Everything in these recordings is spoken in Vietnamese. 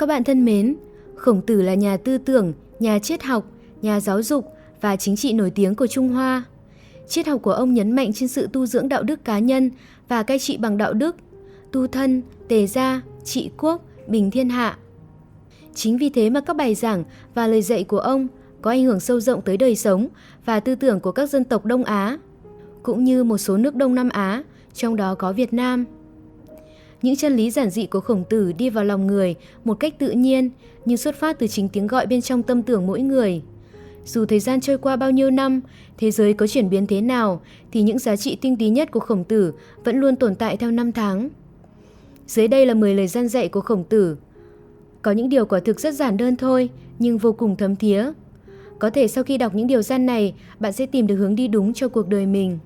Các bạn thân mến, Khổng Tử là nhà tư tưởng, nhà triết học, nhà giáo dục và chính trị nổi tiếng của Trung Hoa. Triết học của ông nhấn mạnh trên sự tu dưỡng đạo đức cá nhân và cai trị bằng đạo đức, tu thân, tề gia, trị quốc, bình thiên hạ. Chính vì thế mà các bài giảng và lời dạy của ông có ảnh hưởng sâu rộng tới đời sống và tư tưởng của các dân tộc Đông Á, cũng như một số nước Đông Nam Á, trong đó có Việt Nam. Những chân lý giản dị của khổng tử đi vào lòng người một cách tự nhiên, như xuất phát từ chính tiếng gọi bên trong tâm tưởng mỗi người. Dù thời gian trôi qua bao nhiêu năm, thế giới có chuyển biến thế nào, thì những giá trị tinh túy nhất của khổng tử vẫn luôn tồn tại theo năm tháng. Dưới đây là 10 lời gian dạy của khổng tử. Có những điều quả thực rất giản đơn thôi, nhưng vô cùng thấm thía. Có thể sau khi đọc những điều gian này, bạn sẽ tìm được hướng đi đúng cho cuộc đời mình.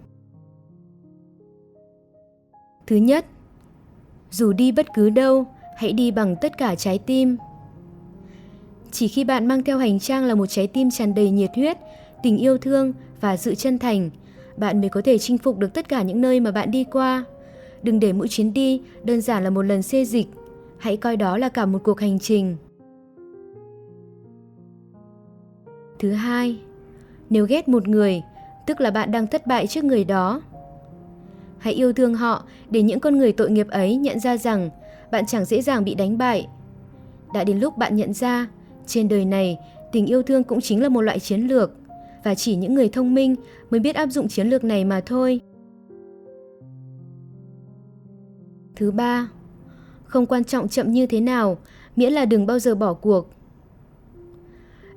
Thứ nhất, dù đi bất cứ đâu, hãy đi bằng tất cả trái tim. Chỉ khi bạn mang theo hành trang là một trái tim tràn đầy nhiệt huyết, tình yêu thương và sự chân thành, bạn mới có thể chinh phục được tất cả những nơi mà bạn đi qua. Đừng để mỗi chuyến đi đơn giản là một lần xê dịch, hãy coi đó là cả một cuộc hành trình. Thứ hai, nếu ghét một người, tức là bạn đang thất bại trước người đó. Hãy yêu thương họ để những con người tội nghiệp ấy nhận ra rằng bạn chẳng dễ dàng bị đánh bại. Đã đến lúc bạn nhận ra, trên đời này, tình yêu thương cũng chính là một loại chiến lược và chỉ những người thông minh mới biết áp dụng chiến lược này mà thôi. Thứ ba, không quan trọng chậm như thế nào, miễn là đừng bao giờ bỏ cuộc.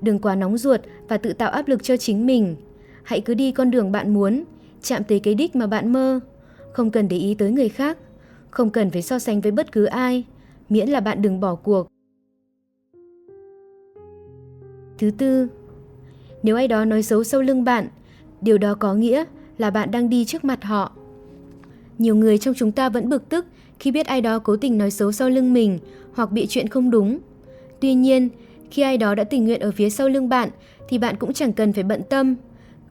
Đừng quá nóng ruột và tự tạo áp lực cho chính mình. Hãy cứ đi con đường bạn muốn, chạm tới cái đích mà bạn mơ. Không cần để ý tới người khác, không cần phải so sánh với bất cứ ai, miễn là bạn đừng bỏ cuộc. Thứ tư, nếu ai đó nói xấu sau lưng bạn, điều đó có nghĩa là bạn đang đi trước mặt họ. Nhiều người trong chúng ta vẫn bực tức khi biết ai đó cố tình nói xấu sau lưng mình hoặc bị chuyện không đúng. Tuy nhiên, khi ai đó đã tình nguyện ở phía sau lưng bạn thì bạn cũng chẳng cần phải bận tâm.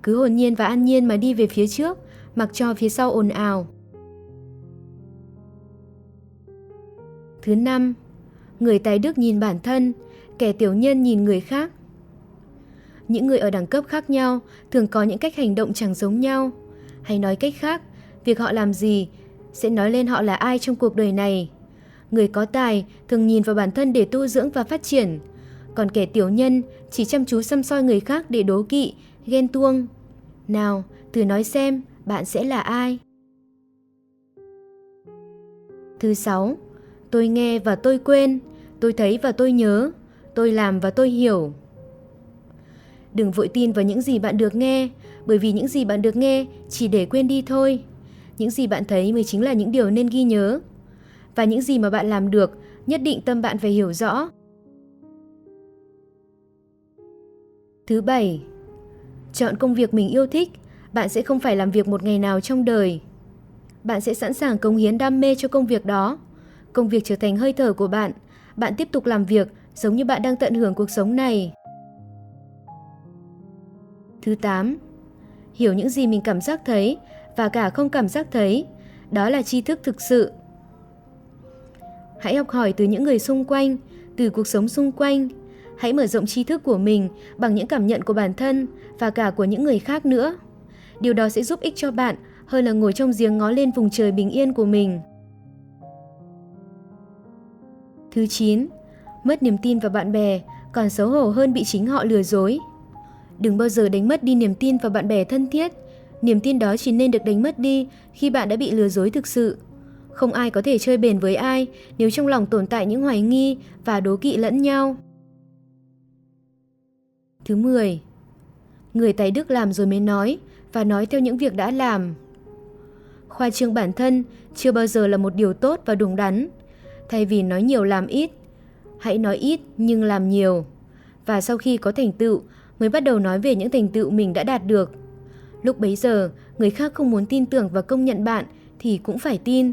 Cứ hồn nhiên và an nhiên mà đi về phía trước, mặc cho phía sau ồn ào. Thứ năm, người tài đức nhìn bản thân, kẻ tiểu nhân nhìn người khác. Những người ở đẳng cấp khác nhau thường có những cách hành động chẳng giống nhau. Hay nói cách khác, việc họ làm gì sẽ nói lên họ là ai trong cuộc đời này. Người có tài thường nhìn vào bản thân để tu dưỡng và phát triển, còn kẻ tiểu nhân chỉ chăm chú xăm soi người khác để đố kỵ, ghen tuông. Nào, thử nói xem bạn sẽ là ai? Thứ sáu, tôi nghe và tôi quên, tôi thấy và tôi nhớ, tôi làm và tôi hiểu. Đừng vội tin vào những gì bạn được nghe, bởi vì những gì bạn được nghe chỉ để quên đi thôi. Những gì bạn thấy mới chính là những điều nên ghi nhớ. Và những gì mà bạn làm được, nhất định tâm bạn phải hiểu rõ. Thứ bảy, chọn công việc mình yêu thích, bạn sẽ không phải làm việc một ngày nào trong đời. Bạn sẽ sẵn sàng cống hiến đam mê cho công việc đó. Công việc trở thành hơi thở của bạn, bạn tiếp tục làm việc giống như bạn đang tận hưởng cuộc sống này. Thứ 8. Hiểu những gì mình cảm giác thấy và cả không cảm giác thấy, đó là tri thức thực sự. Hãy học hỏi từ những người xung quanh, từ cuộc sống xung quanh. Hãy mở rộng tri thức của mình bằng những cảm nhận của bản thân và cả của những người khác nữa. Điều đó sẽ giúp ích cho bạn hơn là ngồi trong giếng ngó lên vùng trời bình yên của mình. Thứ 9. Mất niềm tin vào bạn bè, còn xấu hổ hơn bị chính họ lừa dối. Đừng bao giờ đánh mất đi niềm tin vào bạn bè thân thiết. Niềm tin đó chỉ nên được đánh mất đi khi bạn đã bị lừa dối thực sự. Không ai có thể chơi bền với ai nếu trong lòng tồn tại những hoài nghi và đố kỵ lẫn nhau. Thứ 10. Người tài đức làm rồi mới nói và nói theo những việc đã làm. Khoa trương bản thân chưa bao giờ là một điều tốt và đúng đắn. Thay vì nói nhiều làm ít, hãy nói ít nhưng làm nhiều. Và sau khi có thành tựu, mới bắt đầu nói về những thành tựu mình đã đạt được. Lúc bấy giờ, người khác không muốn tin tưởng và công nhận bạn thì cũng phải tin.